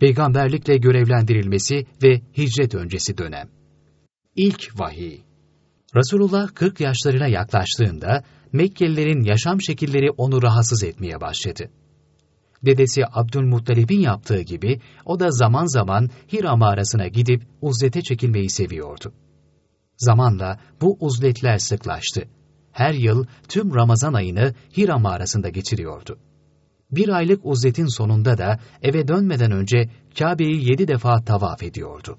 Peygamberlikle görevlendirilmesi ve hicret öncesi dönem. İlk vahiy Resulullah 40 yaşlarına yaklaştığında Mekkelilerin yaşam şekilleri onu rahatsız etmeye başladı. Dedesi Abdülmuttalib'in yaptığı gibi o da zaman zaman Hira mağarasına gidip uzlete çekilmeyi seviyordu. Zamanla bu uzletler sıklaştı. Her yıl tüm Ramazan ayını Hira mağarasında geçiriyordu. Bir aylık uzletin sonunda da eve dönmeden önce Kabe'yi yedi defa tavaf ediyordu.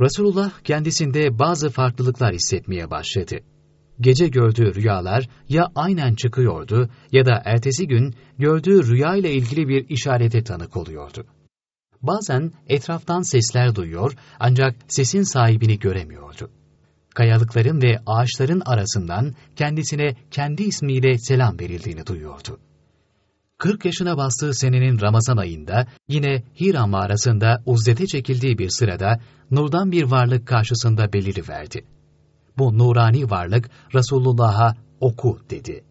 Resulullah kendisinde bazı farklılıklar hissetmeye başladı. Gece gördüğü rüyalar ya aynen çıkıyordu ya da ertesi gün gördüğü rüya ile ilgili bir işarete tanık oluyordu. Bazen etraftan sesler duyuyor ancak sesin sahibini göremiyordu. Kayalıkların ve ağaçların arasından kendisine kendi ismiyle selam verildiğini duyuyordu. 40 yaşına bastığı senenin Ramazan ayında yine Hira mağarasında uzdete çekildiği bir sırada nurdan bir varlık karşısında beliriverdi. Bu nurani varlık Resulullah'a oku dedi.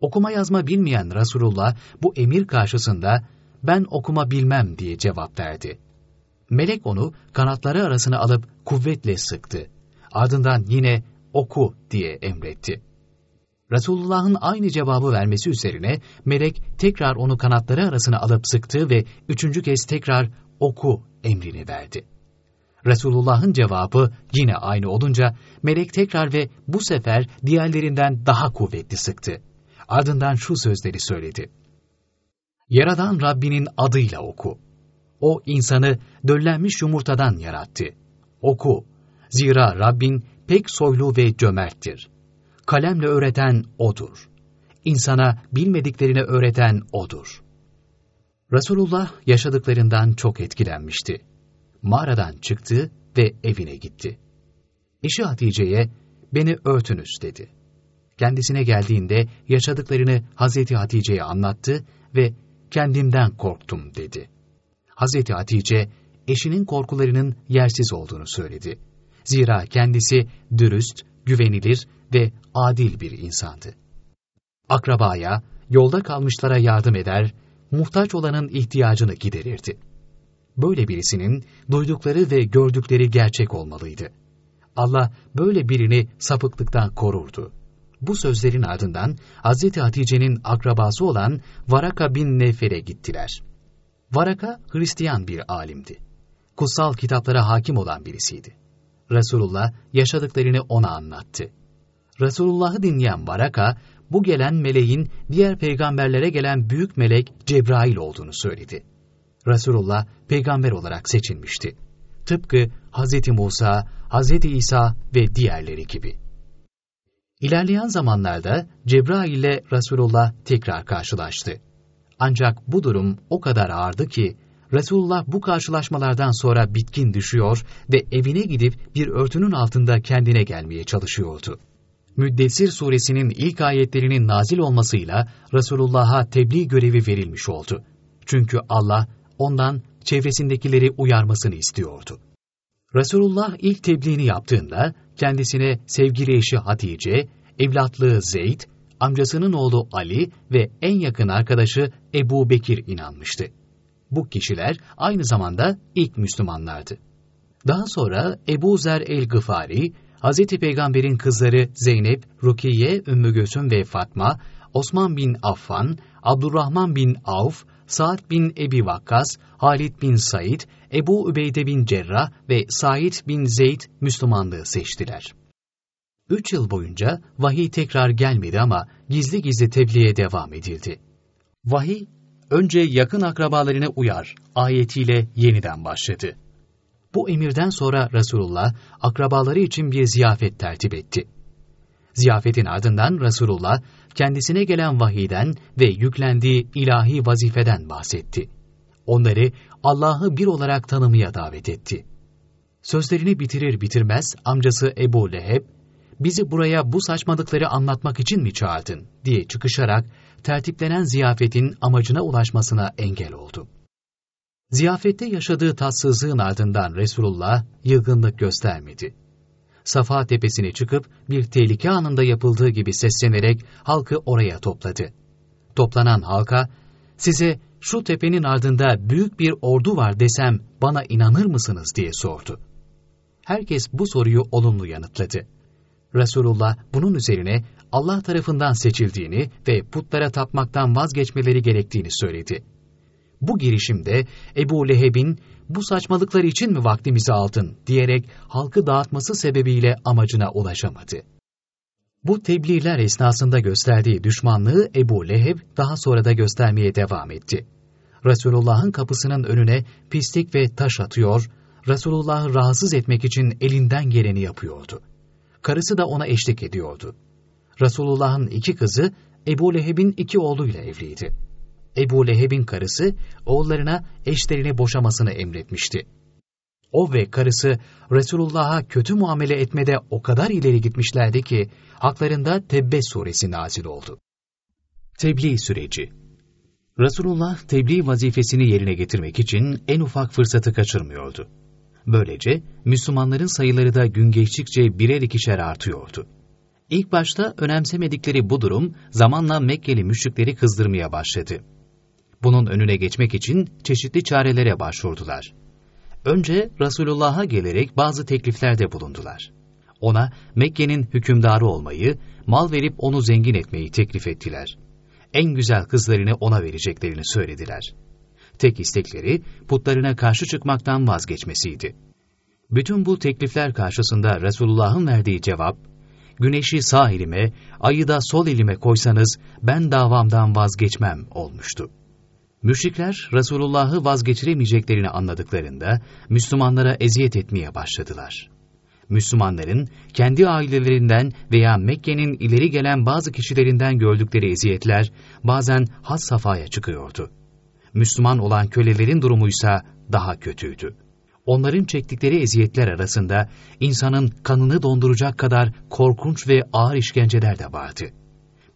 Okuma yazma bilmeyen Resulullah bu emir karşısında ben okuma bilmem diye cevap verdi. Melek onu kanatları arasına alıp kuvvetle sıktı. Ardından yine oku diye emretti. Resulullah'ın aynı cevabı vermesi üzerine melek tekrar onu kanatları arasına alıp sıktı ve üçüncü kez tekrar oku emrini verdi. Resulullah'ın cevabı yine aynı olunca melek tekrar ve bu sefer diğerlerinden daha kuvvetli sıktı. Ardından şu sözleri söyledi. Yaradan Rabbinin adıyla oku. O insanı döllenmiş yumurtadan yarattı. Oku. Zira Rabbin pek soylu ve cömerttir. Kalemle öğreten O'dur. İnsana bilmediklerini öğreten O'dur. Resulullah yaşadıklarından çok etkilenmişti. Mağaradan çıktı ve evine gitti. Eşi Hatice'ye beni örtünüz dedi. Kendisine geldiğinde yaşadıklarını Hazreti Hatice'ye anlattı ve kendimden korktum dedi. Hazreti Hatice eşinin korkularının yersiz olduğunu söyledi. Zira kendisi dürüst, güvenilir ve adil bir insandı. Akrabaya, yolda kalmışlara yardım eder, muhtaç olanın ihtiyacını giderirdi. Böyle birisinin duydukları ve gördükleri gerçek olmalıydı. Allah böyle birini sapıklıktan korurdu. Bu sözlerin ardından Hz. Hatice'nin akrabası olan Varaka bin Nefer'e gittiler. Varaka Hristiyan bir alimdi. Kutsal kitaplara hakim olan birisiydi. Resulullah yaşadıklarını ona anlattı. Resulullah'ı dinleyen Varaka, bu gelen meleğin diğer peygamberlere gelen büyük melek Cebrail olduğunu söyledi. Resulullah peygamber olarak seçilmişti. Tıpkı Hz. Musa, Hz. İsa ve diğerleri gibi. İlerleyen zamanlarda Cebrail ile Resulullah tekrar karşılaştı. Ancak bu durum o kadar ağırdı ki Resulullah bu karşılaşmalardan sonra bitkin düşüyor ve evine gidip bir örtünün altında kendine gelmeye çalışıyordu. Müddessir suresinin ilk ayetlerinin nazil olmasıyla Resulullah'a tebliğ görevi verilmiş oldu. Çünkü Allah ondan çevresindekileri uyarmasını istiyordu. Resulullah ilk tebliğini yaptığında kendisine sevgili eşi Hatice, evlatlığı Zeyd, amcasının oğlu Ali ve en yakın arkadaşı Ebu Bekir inanmıştı. Bu kişiler aynı zamanda ilk Müslümanlardı. Daha sonra Ebu Zer el-Gıfari, Hz. Peygamber'in kızları Zeynep, Rukiye, Ümmü Gösüm ve Fatma, Osman bin Affan, Abdurrahman bin Avf, Sa'd bin Ebi Vakkas, Halid bin Said, Ebu Übeyde bin Cerrah ve Said bin Zeyd Müslümanlığı seçtiler. Üç yıl boyunca vahiy tekrar gelmedi ama gizli gizli tebliğe devam edildi. Vahiy, önce yakın akrabalarına uyar ayetiyle yeniden başladı. Bu emirden sonra Resulullah akrabaları için bir ziyafet tertip etti. Ziyafetin ardından Resulullah kendisine gelen vahiyden ve yüklendiği ilahi vazifeden bahsetti. Onları Allah'ı bir olarak tanımaya davet etti. Sözlerini bitirir bitirmez amcası Ebu Leheb, bizi buraya bu saçmalıkları anlatmak için mi çağırdın diye çıkışarak tertiplenen ziyafetin amacına ulaşmasına engel oldu. Ziyafette yaşadığı tatsızlığın ardından Resulullah yılgınlık göstermedi. Safa tepesine çıkıp bir tehlike anında yapıldığı gibi seslenerek halkı oraya topladı. Toplanan halka, size şu tepenin ardında büyük bir ordu var desem bana inanır mısınız diye sordu. Herkes bu soruyu olumlu yanıtladı. Resulullah bunun üzerine Allah tarafından seçildiğini ve putlara tapmaktan vazgeçmeleri gerektiğini söyledi. Bu girişimde Ebu Leheb'in bu saçmalıklar için mi vaktimizi aldın diyerek halkı dağıtması sebebiyle amacına ulaşamadı. Bu tebliğler esnasında gösterdiği düşmanlığı Ebu Leheb daha sonra da göstermeye devam etti. Resulullah'ın kapısının önüne pislik ve taş atıyor, Resulullah'ı rahatsız etmek için elinden geleni yapıyordu. Karısı da ona eşlik ediyordu. Resulullah'ın iki kızı Ebu Leheb'in iki oğluyla evliydi. Ebu Leheb'in karısı oğullarına eşlerini boşamasını emretmişti. O ve karısı Resulullah'a kötü muamele etmede o kadar ileri gitmişlerdi ki haklarında Tebbe suresi nazil oldu. Tebliğ süreci Resulullah tebliğ vazifesini yerine getirmek için en ufak fırsatı kaçırmıyordu. Böylece Müslümanların sayıları da gün geçtikçe birer ikişer artıyordu. İlk başta önemsemedikleri bu durum zamanla Mekkeli müşrikleri kızdırmaya başladı. Bunun önüne geçmek için çeşitli çarelere başvurdular. Önce Resulullah'a gelerek bazı tekliflerde bulundular. Ona Mekke'nin hükümdarı olmayı, mal verip onu zengin etmeyi teklif ettiler. En güzel kızlarını ona vereceklerini söylediler. Tek istekleri putlarına karşı çıkmaktan vazgeçmesiydi. Bütün bu teklifler karşısında Resulullah'ın verdiği cevap, güneşi sağ elime, ayı da sol elime koysanız ben davamdan vazgeçmem olmuştu. Müşrikler Resulullah'ı vazgeçiremeyeceklerini anladıklarında Müslümanlara eziyet etmeye başladılar. Müslümanların kendi ailelerinden veya Mekke'nin ileri gelen bazı kişilerinden gördükleri eziyetler bazen has safhaya çıkıyordu. Müslüman olan kölelerin durumuysa daha kötüydü. Onların çektikleri eziyetler arasında insanın kanını donduracak kadar korkunç ve ağır işkenceler de vardı.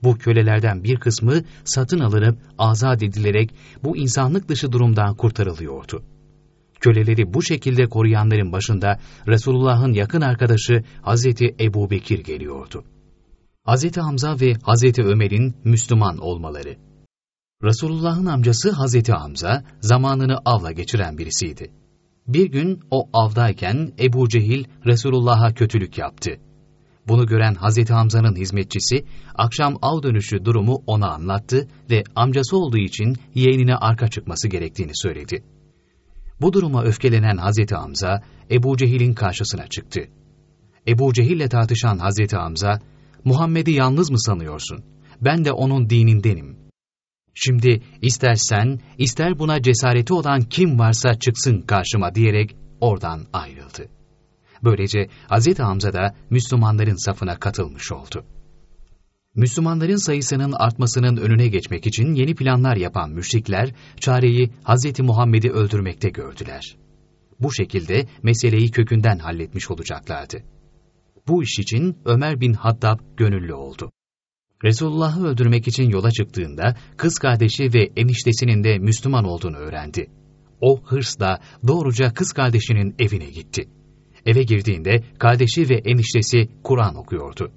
Bu kölelerden bir kısmı satın alınıp azat edilerek bu insanlık dışı durumdan kurtarılıyordu. Köleleri bu şekilde koruyanların başında Resulullah'ın yakın arkadaşı Hazreti Ebu Bekir geliyordu. Hazreti Hamza ve Hazreti Ömer'in Müslüman olmaları Resulullah'ın amcası Hazreti Hamza zamanını avla geçiren birisiydi. Bir gün o avdayken Ebu Cehil Resulullah'a kötülük yaptı. Bunu gören Hazreti Hamza'nın hizmetçisi akşam av dönüşü durumu ona anlattı ve amcası olduğu için yeğenine arka çıkması gerektiğini söyledi. Bu duruma öfkelenen Hazreti Hamza Ebu Cehil'in karşısına çıktı. Ebu Cehil'le tartışan Hazreti Hamza, Muhammed'i yalnız mı sanıyorsun? Ben de onun dinindenim. Şimdi ister sen, ister buna cesareti olan kim varsa çıksın karşıma diyerek oradan ayrıldı. Böylece Hz. Hamza da Müslümanların safına katılmış oldu. Müslümanların sayısının artmasının önüne geçmek için yeni planlar yapan müşrikler, çareyi Hz. Muhammed'i öldürmekte gördüler. Bu şekilde meseleyi kökünden halletmiş olacaklardı. Bu iş için Ömer bin Hattab gönüllü oldu. Resulullah'ı öldürmek için yola çıktığında kız kardeşi ve eniştesinin de Müslüman olduğunu öğrendi. O hırsla doğruca kız kardeşinin evine gitti. Eve girdiğinde kardeşi ve eniştesi Kur'an okuyordu.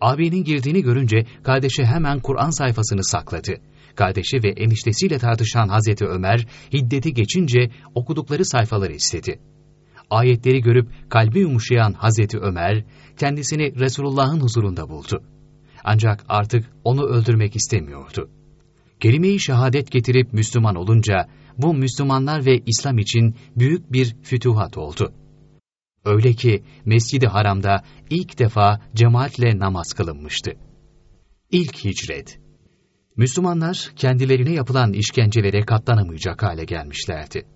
Abinin girdiğini görünce kardeşi hemen Kur'an sayfasını sakladı. Kardeşi ve eniştesiyle tartışan Hazreti Ömer hiddeti geçince okudukları sayfaları istedi. Ayetleri görüp kalbi yumuşayan Hazreti Ömer kendisini Resulullah'ın huzurunda buldu. Ancak artık onu öldürmek istemiyordu. Kelime-i şehadet getirip Müslüman olunca bu Müslümanlar ve İslam için büyük bir fütuhat oldu. Öyle ki Mescid-i Haram'da ilk defa cemaatle namaz kılınmıştı. İlk hicret Müslümanlar kendilerine yapılan işkencelere katlanamayacak hale gelmişlerdi.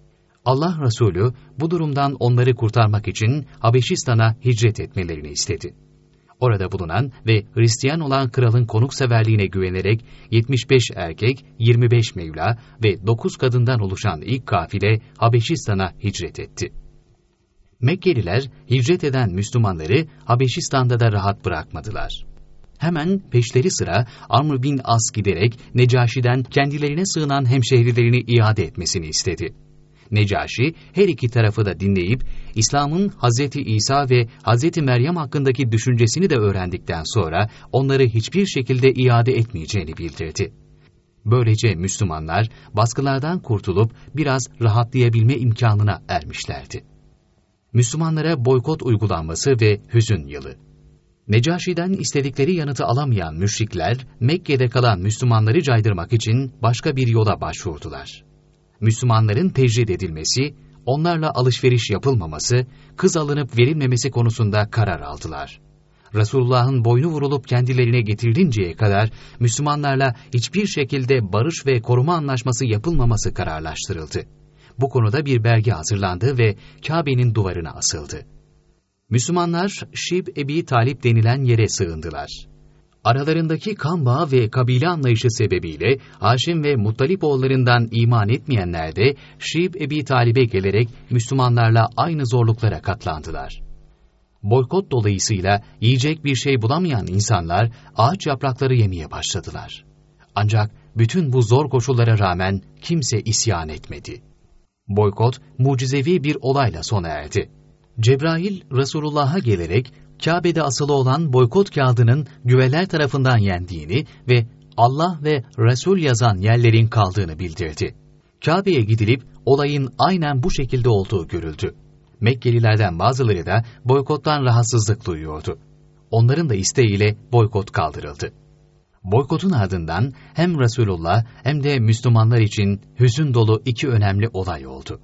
Allah Resulü bu durumdan onları kurtarmak için Habeşistan'a hicret etmelerini istedi. Orada bulunan ve Hristiyan olan kralın konukseverliğine güvenerek 75 erkek, 25 mevla ve 9 kadından oluşan ilk kafile Habeşistan'a hicret etti. Mekkeliler hicret eden Müslümanları Habeşistan'da da rahat bırakmadılar. Hemen peşleri sıra Amr bin As giderek Necaşi'den kendilerine sığınan hemşehrilerini iade etmesini istedi. Necaşi her iki tarafı da dinleyip İslam'ın Hz. İsa ve Hz. Meryem hakkındaki düşüncesini de öğrendikten sonra onları hiçbir şekilde iade etmeyeceğini bildirdi. Böylece Müslümanlar baskılardan kurtulup biraz rahatlayabilme imkanına ermişlerdi. Müslümanlara boykot uygulanması ve hüzün yılı. Necaşi'den istedikleri yanıtı alamayan müşrikler, Mekke'de kalan Müslümanları caydırmak için başka bir yola başvurdular. Müslümanların tecrid edilmesi, onlarla alışveriş yapılmaması, kız alınıp verilmemesi konusunda karar aldılar. Resulullah'ın boynu vurulup kendilerine getirilinceye kadar Müslümanlarla hiçbir şekilde barış ve koruma anlaşması yapılmaması kararlaştırıldı. Bu konuda bir belge hazırlandı ve Kabe'nin duvarına asıldı. Müslümanlar Şib Ebi Talip denilen yere sığındılar. Aralarındaki kan bağı ve kabile anlayışı sebebiyle Haşim ve Muttalip oğullarından iman etmeyenler de Şib Ebi Talip'e gelerek Müslümanlarla aynı zorluklara katlandılar. Boykot dolayısıyla yiyecek bir şey bulamayan insanlar ağaç yaprakları yemeye başladılar. Ancak bütün bu zor koşullara rağmen kimse isyan etmedi. Boykot mucizevi bir olayla sona erdi. Cebrail Resulullah'a gelerek Kabe'de asılı olan boykot kağıdının güveler tarafından yendiğini ve Allah ve Resul yazan yerlerin kaldığını bildirdi. Kabe'ye gidilip olayın aynen bu şekilde olduğu görüldü. Mekkelilerden bazıları da boykottan rahatsızlık duyuyordu. Onların da isteğiyle boykot kaldırıldı. Boykotun ardından hem Resulullah hem de Müslümanlar için hüzün dolu iki önemli olay oldu.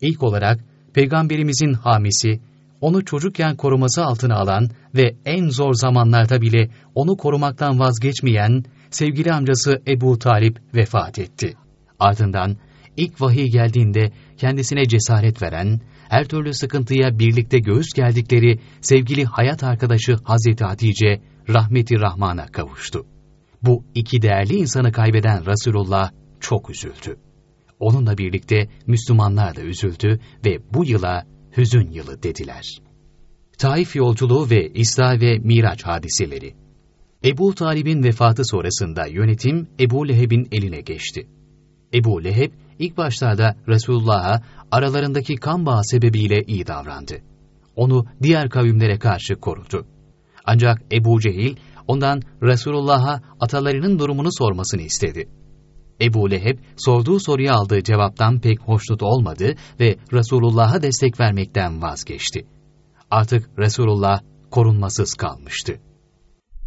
İlk olarak Peygamberimizin hamisi, onu çocukken koruması altına alan ve en zor zamanlarda bile onu korumaktan vazgeçmeyen sevgili amcası Ebu Talip vefat etti. Ardından ilk vahiy geldiğinde kendisine cesaret veren, her türlü sıkıntıya birlikte göğüs geldikleri sevgili hayat arkadaşı Hazreti Hatice rahmeti Rahman'a kavuştu. Bu iki değerli insanı kaybeden Resulullah çok üzüldü. Onunla birlikte Müslümanlar da üzüldü ve bu yıla hüzün yılı dediler. Taif yolculuğu ve İsra ve Miraç hadiseleri Ebu Talib'in vefatı sonrasında yönetim Ebu Leheb'in eline geçti. Ebu Leheb ilk başlarda Resulullah'a aralarındaki kan bağı sebebiyle iyi davrandı. Onu diğer kavimlere karşı korudu. Ancak Ebu Cehil ondan Resulullah'a atalarının durumunu sormasını istedi. Ebu Leheb sorduğu soruya aldığı cevaptan pek hoşnut olmadı ve Resulullah'a destek vermekten vazgeçti. Artık Resulullah korunmasız kalmıştı.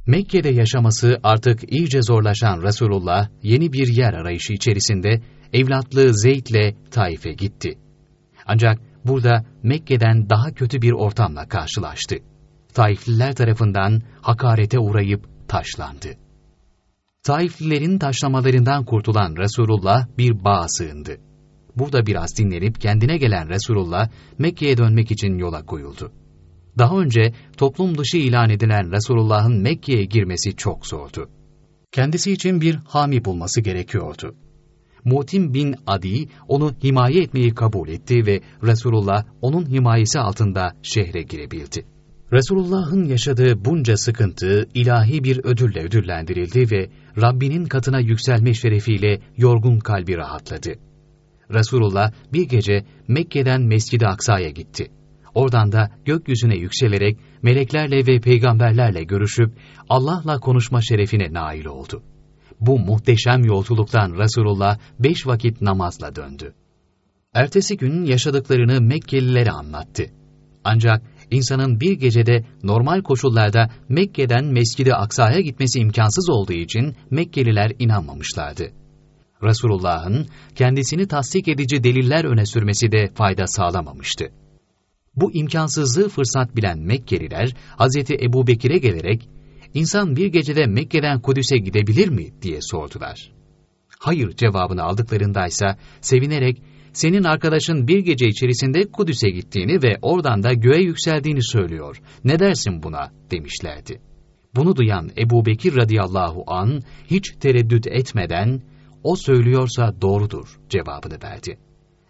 Mekke'de yaşaması artık iyice zorlaşan Resulullah yeni bir yer arayışı içerisinde evlatlığı Zeyd'le Taif'e gitti. Ancak burada Mekke'den daha kötü bir ortamla karşılaştı. Taifliler tarafından hakarete uğrayıp taşlandı. Taiflilerin taşlamalarından kurtulan Resulullah bir bağa sığındı. Burada biraz dinlenip kendine gelen Resulullah Mekke'ye dönmek için yola koyuldu. Daha önce toplum dışı ilan edilen Resulullah'ın Mekke'ye girmesi çok zordu. Kendisi için bir hami bulması gerekiyordu. Mutim bin Adi onu himaye etmeyi kabul etti ve Resulullah onun himayesi altında şehre girebildi. Resulullah'ın yaşadığı bunca sıkıntı ilahi bir ödülle ödüllendirildi ve Rabbinin katına yükselme şerefiyle yorgun kalbi rahatladı. Resulullah bir gece Mekke'den Mescid-i Aksa'ya gitti. Oradan da gökyüzüne yükselerek meleklerle ve peygamberlerle görüşüp Allah'la konuşma şerefine nail oldu. Bu muhteşem yolculuktan Resulullah beş vakit namazla döndü. Ertesi gün yaşadıklarını Mekkelilere anlattı. Ancak insanın bir gecede normal koşullarda Mekke'den Mescid-i Aksa'ya gitmesi imkansız olduğu için Mekkeliler inanmamışlardı. Resulullah'ın kendisini tasdik edici deliller öne sürmesi de fayda sağlamamıştı. Bu imkansızlığı fırsat bilen Mekkeliler Hz. Ebu Bekir'e gelerek İnsan bir gecede Mekke'den Kudüs'e gidebilir mi diye sordular. Hayır cevabını aldıklarındaysa sevinerek senin arkadaşın bir gece içerisinde Kudüs'e gittiğini ve oradan da göğe yükseldiğini söylüyor. Ne dersin buna demişlerdi. Bunu duyan Ebu Bekir radıyallahu an hiç tereddüt etmeden o söylüyorsa doğrudur cevabını verdi.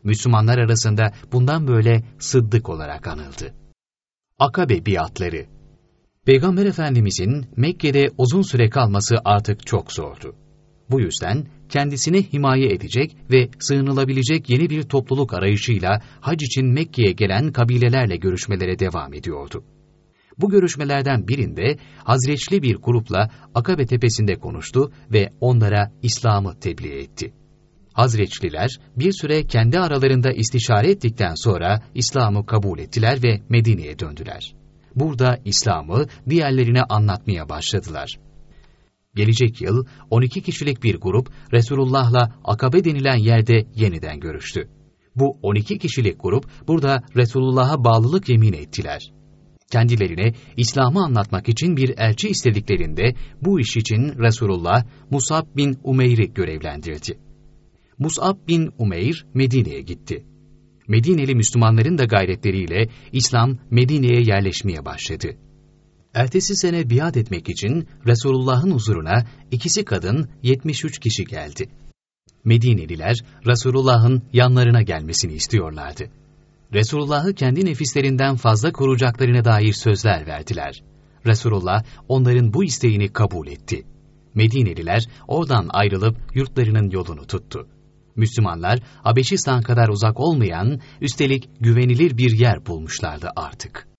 Müslümanlar arasında bundan böyle sıddık olarak anıldı. Akabe biatları Peygamber Efendimizin Mekke'de uzun süre kalması artık çok zordu. Bu yüzden kendisini himaye edecek ve sığınılabilecek yeni bir topluluk arayışıyla hac için Mekke'ye gelen kabilelerle görüşmelere devam ediyordu. Bu görüşmelerden birinde Hazreçli bir grupla Akabe tepesinde konuştu ve onlara İslam'ı tebliğ etti. Hazreçliler bir süre kendi aralarında istişare ettikten sonra İslam'ı kabul ettiler ve Medine'ye döndüler. Burada İslam'ı diğerlerine anlatmaya başladılar. Gelecek yıl 12 kişilik bir grup Resulullah'la Akabe denilen yerde yeniden görüştü. Bu 12 kişilik grup burada Resulullah'a bağlılık yemin ettiler. Kendilerine İslam'ı anlatmak için bir elçi istediklerinde bu iş için Resulullah Musab bin Umeyr'i görevlendirdi. Mus'ab bin Umeyr Medine'ye gitti. Medineli Müslümanların da gayretleriyle İslam Medine'ye yerleşmeye başladı. Ertesi sene biat etmek için Resulullah'ın huzuruna ikisi kadın 73 kişi geldi. Medineliler Resulullah'ın yanlarına gelmesini istiyorlardı. Resulullah'ı kendi nefislerinden fazla koruyacaklarına dair sözler verdiler. Resulullah onların bu isteğini kabul etti. Medineliler oradan ayrılıp yurtlarının yolunu tuttu. Müslümanlar Habeşistan kadar uzak olmayan, üstelik güvenilir bir yer bulmuşlardı artık.